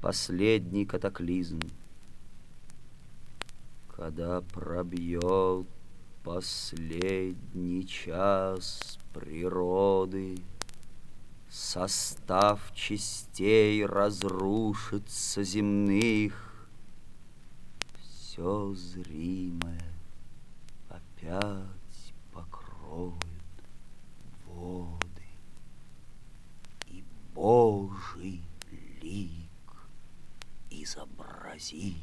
последний катаклизм. Когда пробьет последний час природы, Состав частей разрушится земных, Все зримое опять покроют воды, И Божий лик изобразится